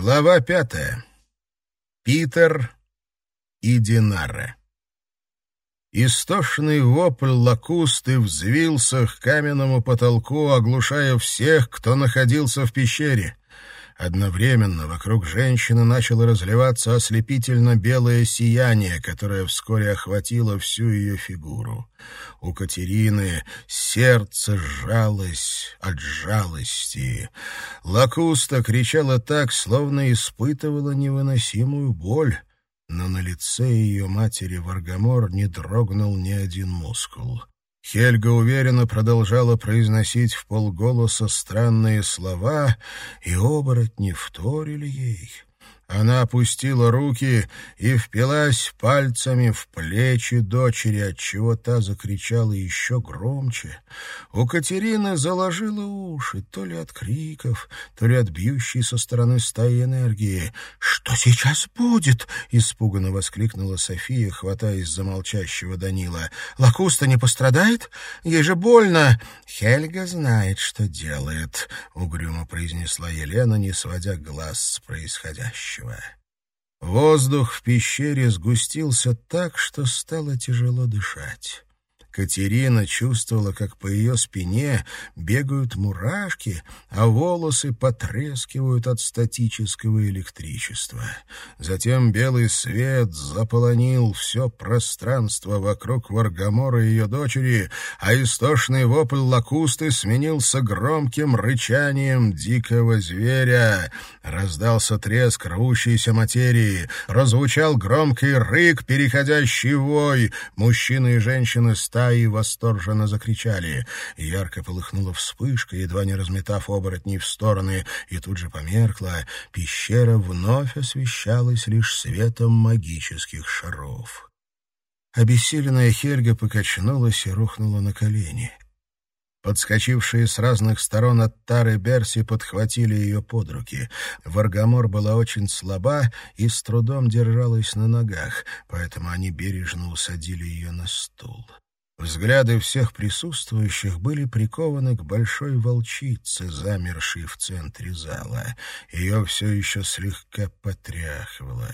Глава пятая. Питер и Динара. Истошный вопль лакусты взвился к каменному потолку, оглушая всех, кто находился в пещере. Одновременно вокруг женщины начало разливаться ослепительно белое сияние, которое вскоре охватило всю ее фигуру. У Катерины сердце сжалось от жалости. Лакуста кричала так, словно испытывала невыносимую боль, но на лице ее матери Варгамор не дрогнул ни один мускул. Хельга уверенно продолжала произносить вполголоса странные слова, и оборотни вторили ей. Она опустила руки и впилась пальцами в плечи дочери, отчего та закричала еще громче. У Катерины заложило уши, то ли от криков, то ли от бьющей со стороны стаи энергии. «Что сейчас будет?» — испуганно воскликнула София, хватаясь за молчащего Данила. «Лакуста не пострадает? Ей же больно!» «Хельга знает, что делает», — угрюмо произнесла Елена, не сводя глаз с происходящего будущего. Воздух в пещере сгустился так, что стало тяжело дышать. Катерина чувствовала, как по ее спине бегают мурашки, а волосы потрескивают от статического электричества. Затем белый свет заполонил все пространство вокруг Варгамора и ее дочери, а истошный вопль лакусты сменился громким рычанием дикого зверя. Раздался треск рвущейся материи, прозвучал громкий рык, переходящий в вой. Мужчины и женщины стали стаи восторженно закричали. Ярко полыхнула вспышка, едва не разметав оборотней в стороны, и тут же померкла. Пещера вновь освещалась лишь светом магических шаров. Обессиленная Хельга покачнулась и рухнула на колени. Подскочившие с разных сторон от Тары Берси подхватили ее под руки. Варгамор была очень слаба и с трудом держалась на ногах, поэтому они бережно усадили ее на стул. Взгляды всех присутствующих были прикованы к большой волчице, замершей в центре зала. Ее все еще слегка потряхивало.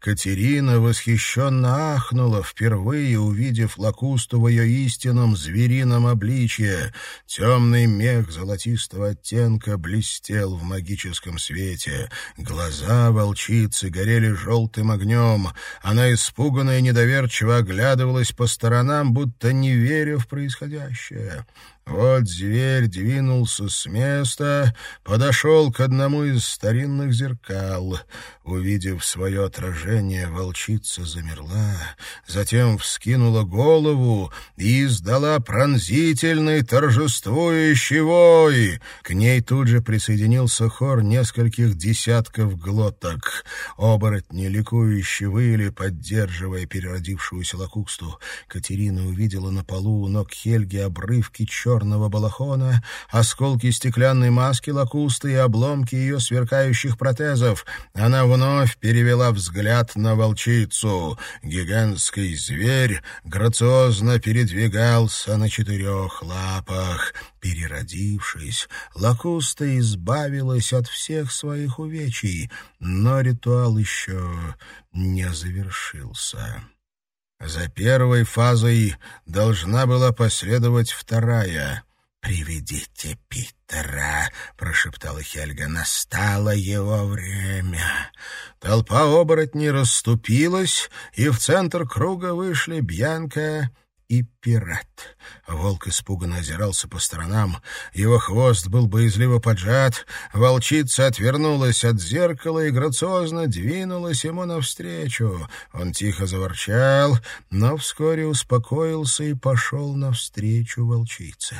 Катерина восхищенно ахнула, впервые увидев лакусту в ее истинном зверином обличье. Темный мех золотистого оттенка блестел в магическом свете. Глаза волчицы горели желтым огнем. Она испуганно и недоверчиво оглядывалась по сторонам, будто не не веря в происходящее. Вот зверь двинулся с места, подошел к одному из старинных зеркал. Увидев свое отражение, волчица замерла, затем вскинула голову и издала пронзительный торжествующий вой. К ней тут же присоединился хор нескольких десятков глоток. Оборотни ликующе выли, поддерживая переродившуюся лакусту. Катерина увидела на полу у ног Хельги обрывки черного балахона, осколки стеклянной маски лакусты и обломки ее сверкающих протезов. Она вновь перевела взгляд на волчицу. Гигантский зверь грациозно передвигался на четырех лапах. Переродившись, Лакуста избавилась от всех своих увечий, но ритуал еще не завершился. За первой фазой должна была последовать вторая. «Приведите Питера», — прошептала Хельга. «Настало его время». Толпа оборотней расступилась, и в центр круга вышли Бьянка и пират. Волк испуганно озирался по сторонам. Его хвост был боязливо поджат. Волчица отвернулась от зеркала и грациозно двинулась ему навстречу. Он тихо заворчал, но вскоре успокоился и пошел навстречу волчице.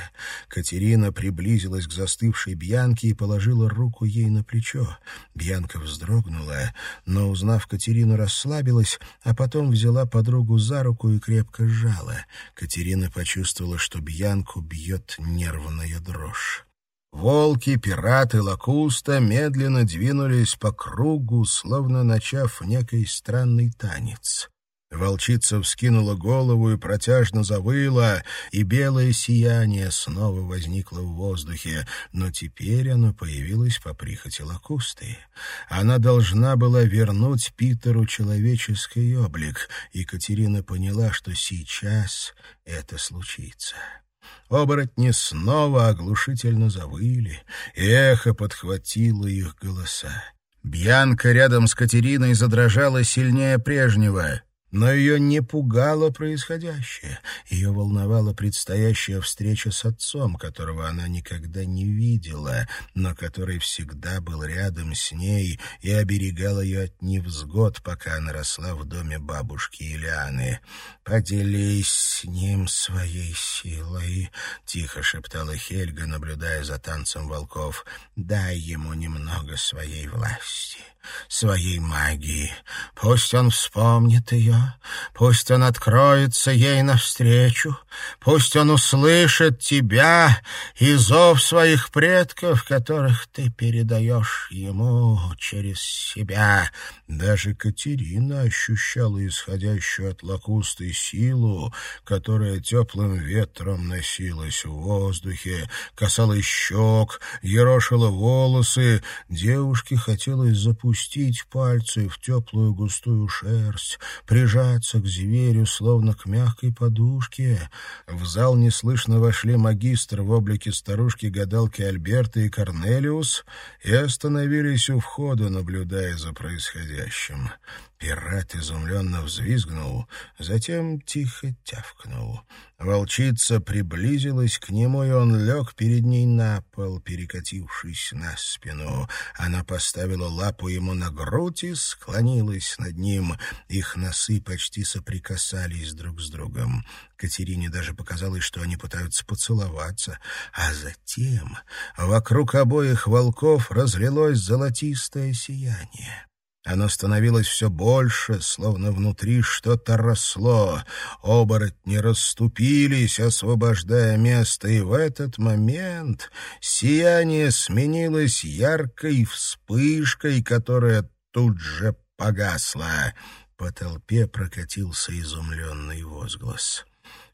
Катерина приблизилась к застывшей Бьянке и положила руку ей на плечо. Бьянка вздрогнула, но, узнав Катерину, расслабилась, а потом взяла подругу за руку и крепко сжала. Катерина почувствовала, что Бьянку бьет нервная дрожь. Волки, пираты, лакуста медленно двинулись по кругу, словно начав некий странный танец. Волчица вскинула голову и протяжно завыла, и белое сияние снова возникло в воздухе, но теперь оно появилось по прихоти лакусты. Она должна была вернуть Питеру человеческий облик, и Катерина поняла, что сейчас это случится. Оборотни снова оглушительно завыли, и эхо подхватило их голоса. Бьянка рядом с Катериной задрожала сильнее прежнего. Но ее не пугало происходящее. Ее волновала предстоящая встреча с отцом, которого она никогда не видела, но который всегда был рядом с ней и оберегал ее от невзгод, пока она росла в доме бабушки Ильяны. «Поделись с ним своей силой», — тихо шептала Хельга, наблюдая за танцем волков. «Дай ему немного своей власти» своей магии. Пусть он вспомнит ее, пусть он откроется ей навстречу, пусть он услышит тебя и зов своих предков, которых ты передаешь ему через себя. Даже Катерина ощущала исходящую от лакусты силу, которая теплым ветром носилась в воздухе, касалась щек, ерошила волосы. Девушке хотелось запустить пальцы в теплую густую шерсть, прижаться к зверю, словно к мягкой подушке. В зал неслышно вошли магистр в облике старушки-гадалки Альберта и Корнелиус и остановились у входа, наблюдая за происходящим. Пират изумленно взвизгнул, затем тихо тявкнул. Волчица приблизилась к нему, и он лег перед ней на пол, перекатившись на спину. Она поставила лапу ему на грудь и склонилась над ним. Их носы почти соприкасались друг с другом. Катерине даже показалось, что они пытаются поцеловаться. А затем вокруг обоих волков разлилось золотистое сияние. Оно становилось все больше, словно внутри что-то росло. Оборотни расступились, освобождая место, и в этот момент сияние сменилось яркой вспышкой, которая тут же погасла. По толпе прокатился изумленный возглас.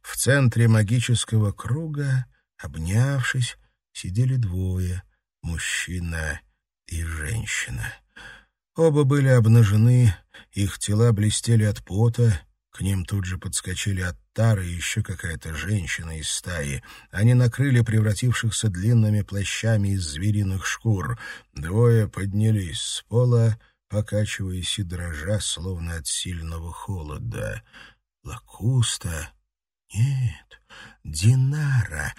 В центре магического круга, обнявшись, сидели двое — мужчина и женщина. Оба были обнажены, их тела блестели от пота, к ним тут же подскочили Аттар и еще какая-то женщина из стаи. Они накрыли превратившихся длинными плащами из звериных шкур. Двое поднялись с пола, покачиваясь и дрожа, словно от сильного холода. Лакуста? Нет, Динара.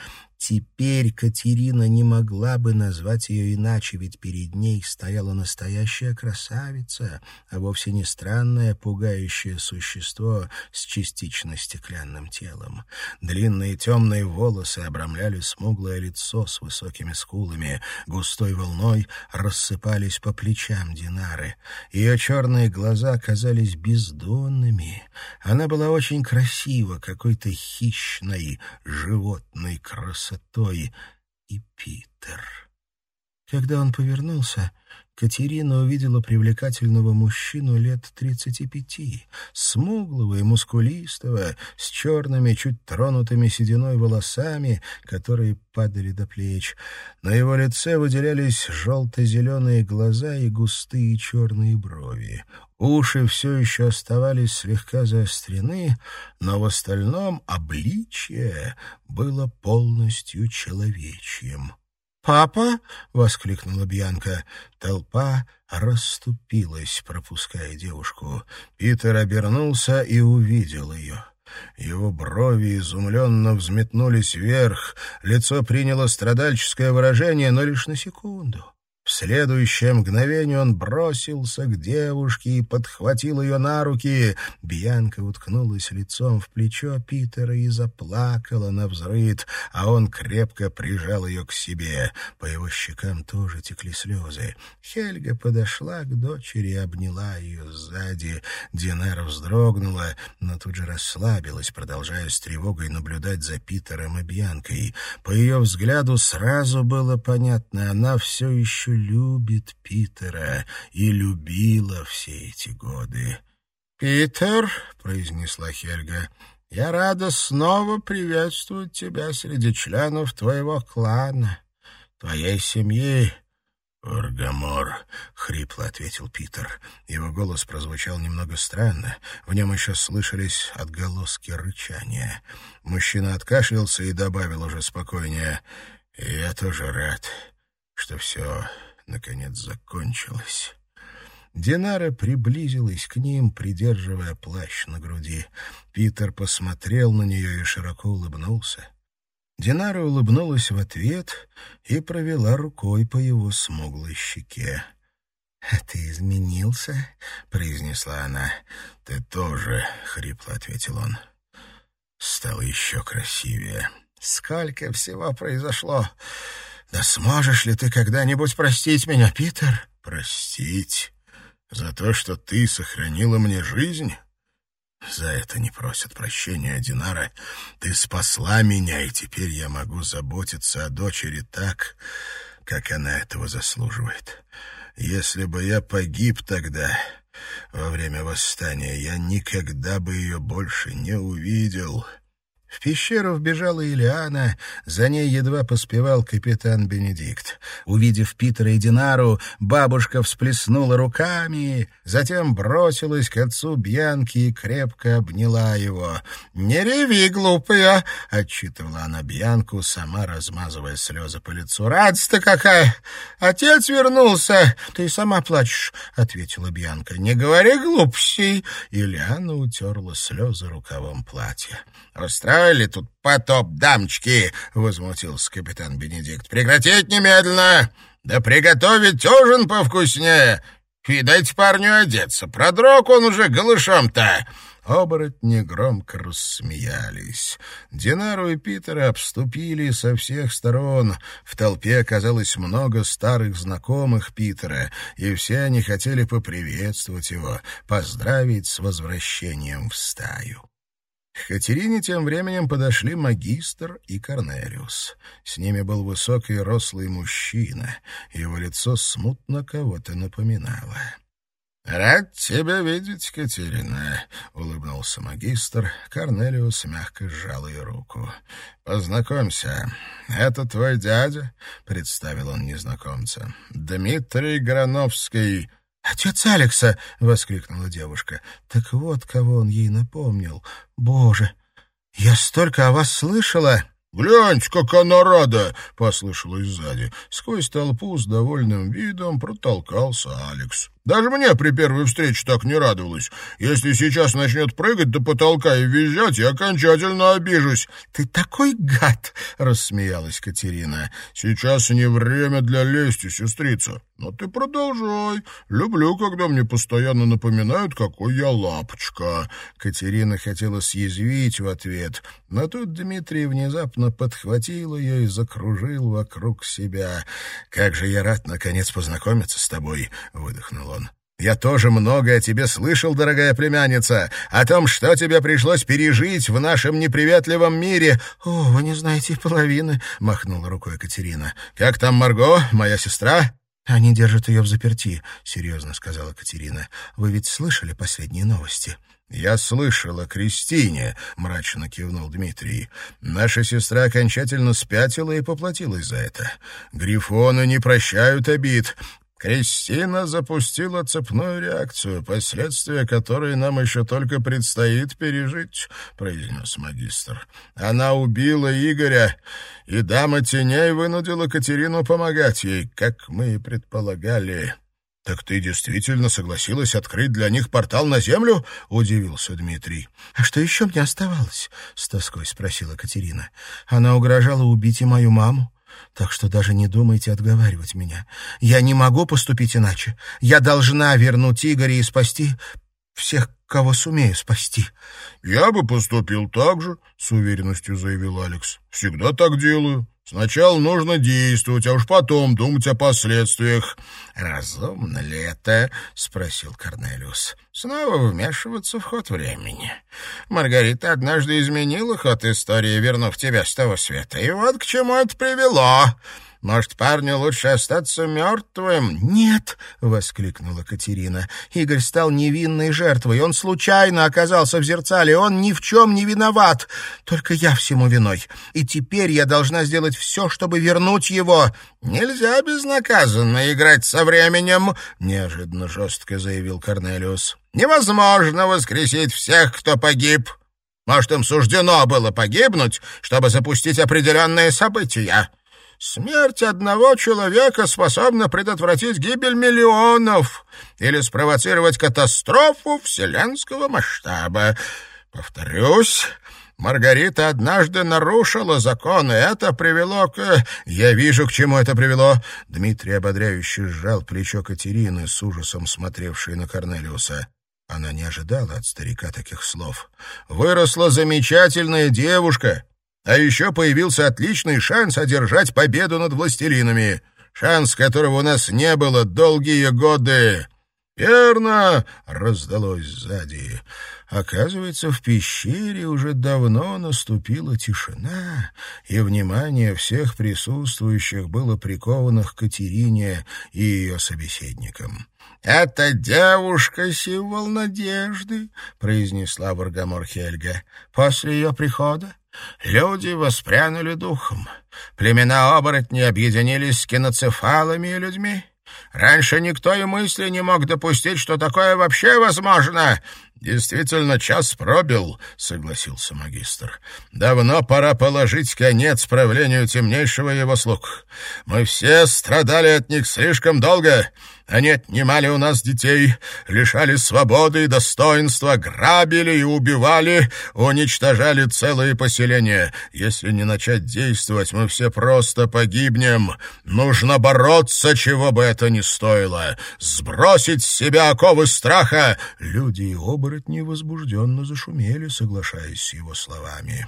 Теперь Катерина не могла бы назвать ее иначе, ведь перед ней стояла настоящая красавица, а вовсе не странное пугающее существо с частично стеклянным телом. Длинные темные волосы обрамляли смуглое лицо с высокими скулами, густой волной рассыпались по плечам Динары. Ее черные глаза казались бездонными. Она была очень красива, какой-то хищной, животной красотой красотой и Питер. Когда он повернулся, Катерина увидела привлекательного мужчину лет тридцати пяти, смуглого и мускулистого, с черными, чуть тронутыми сединой волосами, которые падали до плеч. На его лице выделялись желто-зеленые глаза и густые черные брови. Уши все еще оставались слегка заострены, но в остальном обличье было полностью человечьим. «Папа!» — воскликнула Бьянка. Толпа расступилась, пропуская девушку. Питер обернулся и увидел ее. Его брови изумленно взметнулись вверх, лицо приняло страдальческое выражение, но лишь на секунду. В следующее мгновение он бросился к девушке и подхватил ее на руки. Бьянка уткнулась лицом в плечо Питера и заплакала на взрыд, а он крепко прижал ее к себе. По его щекам тоже текли слезы. Хельга подошла к дочери и обняла ее сзади. Динара вздрогнула, но тут же расслабилась, продолжая с тревогой наблюдать за Питером и Бьянкой. По ее взгляду сразу было понятно, она все еще любит Питера и любила все эти годы. «Питер», — произнесла Хельга, — «я рада снова приветствовать тебя среди членов твоего клана, твоей семьи». «Оргамор», — хрипло ответил Питер. Его голос прозвучал немного странно. В нем еще слышались отголоски рычания. Мужчина откашлялся и добавил уже спокойнее. «Я тоже рад, что все, наконец, закончилось». Динара приблизилась к ним, придерживая плащ на груди. Питер посмотрел на нее и широко улыбнулся. Динара улыбнулась в ответ и провела рукой по его смуглой щеке. «А ты изменился?» — произнесла она. «Ты тоже», — хрипло ответил он. «Стал еще красивее». «Сколько всего произошло! Да сможешь ли ты когда-нибудь простить меня, Питер?» «Простить? За то, что ты сохранила мне жизнь? За это не просят прощения, Динара. Ты спасла меня, и теперь я могу заботиться о дочери так, как она этого заслуживает. Если бы я погиб тогда, во время восстания, я никогда бы ее больше не увидел». В пещеру вбежала Илиана, за ней едва поспевал капитан Бенедикт. Увидев Питера и Динару, бабушка всплеснула руками, затем бросилась к отцу Бьянки и крепко обняла его. «Не реви, глупая!» — отчитывала она Бьянку, сама размазывая слезы по лицу. «Радость-то какая! Отец вернулся!» «Ты сама плачешь», — ответила Бьянка. «Не говори глупостей!» Ильяна утерла слезы рукавом платья. «Устроили тут потоп, дамочки!» — возмутился капитан Бенедикт. «Прекратить немедленно! Да приготовить ужин повкуснее! И дайте парню одеться! Продрог он уже голышом-то!» Оборотни громко рассмеялись. Динару и Питера обступили со всех сторон. В толпе оказалось много старых знакомых Питера, и все они хотели поприветствовать его, поздравить с возвращением в стаю. К Катерине тем временем подошли магистр и Корнелиус. С ними был высокий рослый мужчина. Его лицо смутно кого-то напоминало. «Рад тебя видеть, Катерина», — улыбнулся магистр. Корнелиус мягко сжал ее руку. «Познакомься, это твой дядя», — представил он незнакомца. «Дмитрий Грановский». «Отец Алекса!» — воскликнула девушка. «Так вот, кого он ей напомнил. Боже, я столько о вас слышала!» «Гляньте, как она рада!» — послышалось сзади. Сквозь толпу с довольным видом протолкался Алекс. Даже мне при первой встрече так не радовалась. Если сейчас начнет прыгать до потолка и визжать, я окончательно обижусь. — Ты такой гад! — рассмеялась Катерина. — Сейчас не время для лести, сестрица. Но ты продолжай. Люблю, когда мне постоянно напоминают, какой я лапочка. Катерина хотела съязвить в ответ, но тут Дмитрий внезапно подхватил ее и закружил вокруг себя. — Как же я рад, наконец, познакомиться с тобой! — выдохнул он. Я тоже много о тебе слышал, дорогая племянница, о том, что тебе пришлось пережить в нашем неприветливом мире. — О, вы не знаете половины, — махнула рукой Катерина. — Как там Марго, моя сестра? — Они держат ее в заперти, — серьезно сказала Катерина. — Вы ведь слышали последние новости? — «Я слышал о Кристине», — мрачно кивнул Дмитрий. «Наша сестра окончательно спятила и поплатилась за это. Грифоны не прощают обид. Кристина запустила цепную реакцию, последствия которой нам еще только предстоит пережить, — произнес магистр. Она убила Игоря, и дама теней вынудила Катерину помогать ей, как мы и предполагали. — Так ты действительно согласилась открыть для них портал на землю? — удивился Дмитрий. — А что еще мне оставалось? — с тоской спросила Катерина. — Она угрожала убить и мою маму. Так что даже не думайте отговаривать меня. Я не могу поступить иначе. Я должна вернуть Игоря и спасти всех, кого сумею спасти. — Я бы поступил так же, — с уверенностью заявил Алекс. — Всегда так делаю. Сначала нужно действовать, а уж потом думать о последствиях. — Разумно ли это? — спросил Корнелиус. — Снова вмешиваться в ход времени. Маргарита однажды изменила ход истории, вернув тебя с того света. И вот к чему это привело. Может, парню лучше остаться мертвым?» «Нет!» — воскликнула Катерина. «Игорь стал невинной жертвой. Он случайно оказался в зерцале. Он ни в чем не виноват. Только я всему виной. И теперь я должна сделать все, чтобы вернуть его». «Нельзя безнаказанно играть со временем», — неожиданно жестко заявил Корнелиус. «Невозможно воскресить всех, кто погиб. Может, им суждено было погибнуть, чтобы запустить определенные события». Смерть одного человека способна предотвратить гибель миллионов или спровоцировать катастрофу вселенского масштаба. Повторюсь, Маргарита однажды нарушила закон, и это привело к... Я вижу, к чему это привело. Дмитрий ободряюще сжал плечо Катерины, с ужасом смотревшей на Корнелиуса. Она не ожидала от старика таких слов. «Выросла замечательная девушка, а еще появился отличный шанс одержать победу над властелинами. Шанс, которого у нас не было долгие годы. «Верно!» — раздалось сзади. Оказывается, в пещере уже давно наступила тишина, и внимание всех присутствующих было приковано к Катерине и ее собеседникам. «Эта девушка — символ надежды», — произнесла Варгамор Хельга. «После ее прихода Люди воспрянули духом. Племена оборотней объединились с киноцефалами и людьми. Раньше никто и мысли не мог допустить, что такое вообще возможно. «Действительно, час пробил», — согласился магистр. «Давно пора положить конец правлению темнейшего его слуг. Мы все страдали от них слишком долго. Они отнимали у нас детей, лишали свободы и достоинства, грабили и убивали, уничтожали целые поселения. Если не начать действовать, мы все просто погибнем. Нужно бороться, чего бы это ни стоило. Сбросить с себя оковы страха. Люди и оборотни возбужденно зашумели, соглашаясь с его словами.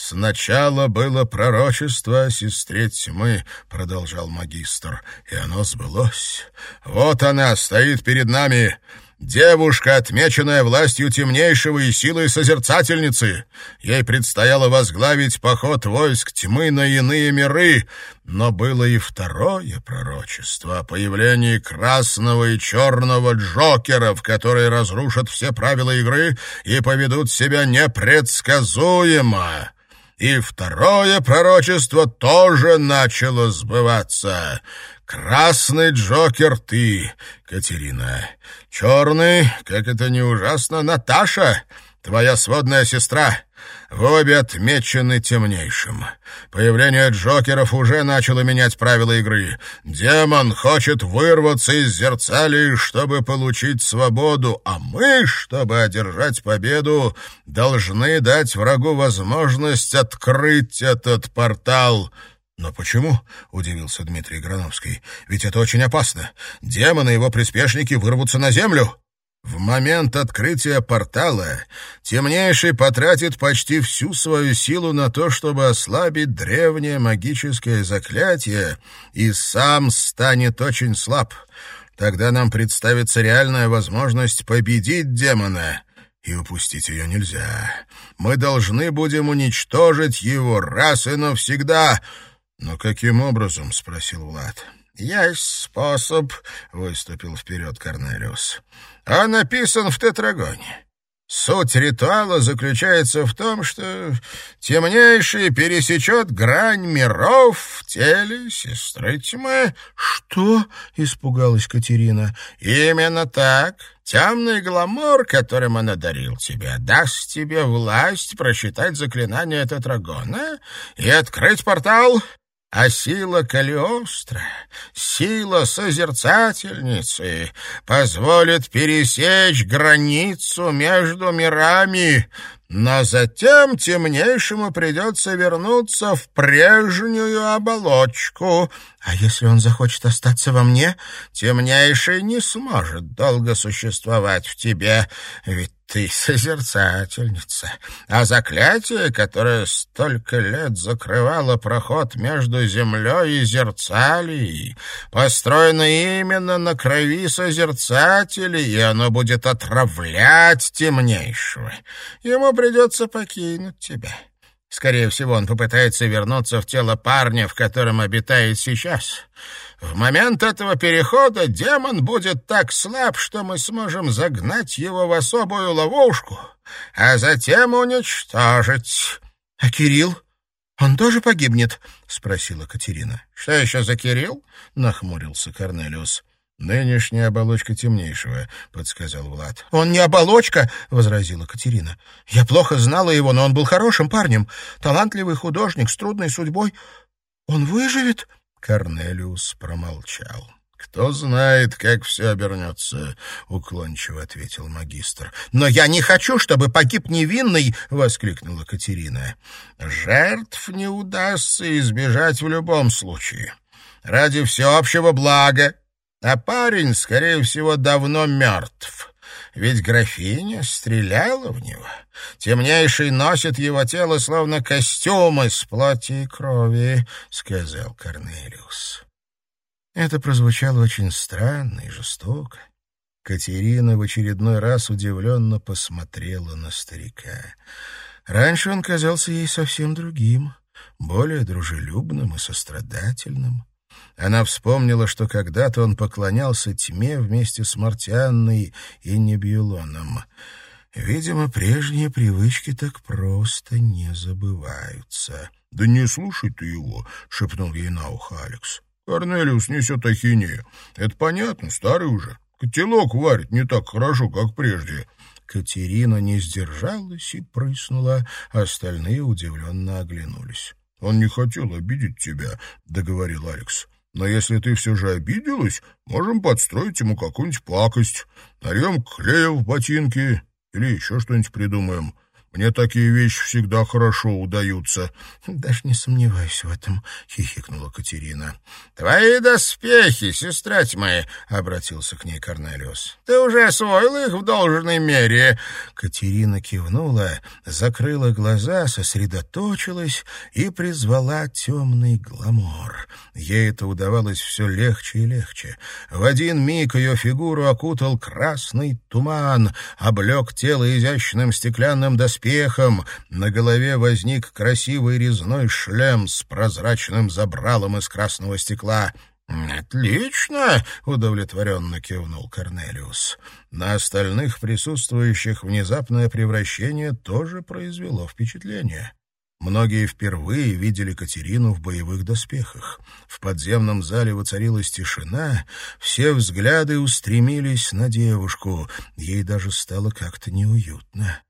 «Сначала было пророчество о сестре тьмы», — продолжал магистр, — «и оно сбылось. Вот она стоит перед нами». Девушка, отмеченная властью темнейшего и силой созерцательницы. Ей предстояло возглавить поход войск тьмы на иные миры, но было и второе пророчество о появлении красного и черного джокеров, которые разрушат все правила игры и поведут себя непредсказуемо. И второе пророчество тоже начало сбываться. Красный Джокер ты, Катерина. Черный, как это не ужасно, Наташа, твоя сводная сестра. Вы обе отмечены темнейшим. Появление Джокеров уже начало менять правила игры. Демон хочет вырваться из зерцалей, чтобы получить свободу, а мы, чтобы одержать победу, должны дать врагу возможность открыть этот портал». «Но почему?» — удивился Дмитрий Грановский. «Ведь это очень опасно. Демоны и его приспешники вырвутся на землю». В момент открытия портала темнейший потратит почти всю свою силу на то, чтобы ослабить древнее магическое заклятие, и сам станет очень слаб. Тогда нам представится реальная возможность победить демона, и упустить ее нельзя. Мы должны будем уничтожить его раз и навсегда. «Но каким образом?» — спросил Влад. «Есть способ», — выступил вперед Корнелиус. «Он написан в тетрагоне. Суть ритуала заключается в том, что темнейший пересечет грань миров в теле сестры тьмы. «Что?» — испугалась Катерина. «Именно так. Темный гламур, которым он одарил тебя, даст тебе власть прочитать заклинание Тетрагона и открыть портал а сила Калиостро, сила созерцательницы, позволит пересечь границу между мирами, но затем темнейшему придется вернуться в прежнюю оболочку. А если он захочет остаться во мне, темнейший не сможет долго существовать в тебе, ведь ты созерцательница, а заклятие, которое столько лет закрывало проход между землей и зерцалией, построено именно на крови созерцателей, и оно будет отравлять темнейшего. Ему придется покинуть тебя. Скорее всего, он попытается вернуться в тело парня, в котором обитает сейчас. В момент этого перехода демон будет так слаб, что мы сможем загнать его в особую ловушку, а затем уничтожить. — А Кирилл? Он тоже погибнет? — спросила Катерина. — Что еще за Кирилл? — нахмурился Корнелиус. «Нынешняя оболочка темнейшего», — подсказал Влад. «Он не оболочка», — возразила Катерина. «Я плохо знала его, но он был хорошим парнем. Талантливый художник с трудной судьбой. Он выживет?» Корнелиус промолчал. «Кто знает, как все обернется», — уклончиво ответил магистр. «Но я не хочу, чтобы погиб невинный!» — воскликнула Катерина. «Жертв не удастся избежать в любом случае. Ради всеобщего блага а парень, скорее всего, давно мертв. Ведь графиня стреляла в него. Темнейший носит его тело, словно костюм из плоти и крови, — сказал Корнелиус. Это прозвучало очень странно и жестоко. Катерина в очередной раз удивленно посмотрела на старика. Раньше он казался ей совсем другим, более дружелюбным и сострадательным. Она вспомнила, что когда-то он поклонялся тьме вместе с Мартианной и Небьюлоном. Видимо, прежние привычки так просто не забываются. — Да не слушай ты его, — шепнул ей на ухо Алекс. — Корнелиус несет ахинею. Это понятно, старый уже. Котелок варит не так хорошо, как прежде. Катерина не сдержалась и прыснула, остальные удивленно оглянулись. — Он не хотел обидеть тебя, — договорил Алекс. Но если ты все же обиделась, можем подстроить ему какую-нибудь пакость. Нальем клея в ботинки или еще что-нибудь придумаем. Мне такие вещи всегда хорошо удаются. — Даже не сомневаюсь в этом, — хихикнула Катерина. — Твои доспехи, сестра тьмы, — обратился к ней Корнелиус. — Ты уже освоил их в должной мере. Катерина кивнула, закрыла глаза, сосредоточилась и призвала темный гламор. Ей это удавалось все легче и легче. В один миг ее фигуру окутал красный туман, облег тело изящным стеклянным доспехом, доспехом, на голове возник красивый резной шлем с прозрачным забралом из красного стекла. «Отлично!» — удовлетворенно кивнул Корнелиус. На остальных присутствующих внезапное превращение тоже произвело впечатление. Многие впервые видели Катерину в боевых доспехах. В подземном зале воцарилась тишина, все взгляды устремились на девушку. Ей даже стало как-то неуютно.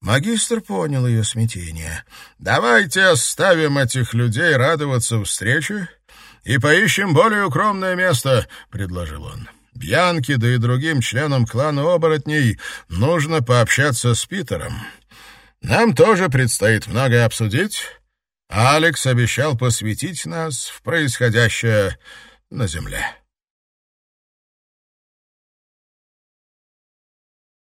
Магистр понял ее смятение. «Давайте оставим этих людей радоваться встрече и поищем более укромное место», — предложил он. «Бьянке, да и другим членам клана оборотней нужно пообщаться с Питером. Нам тоже предстоит многое обсудить. Алекс обещал посвятить нас в происходящее на Земле».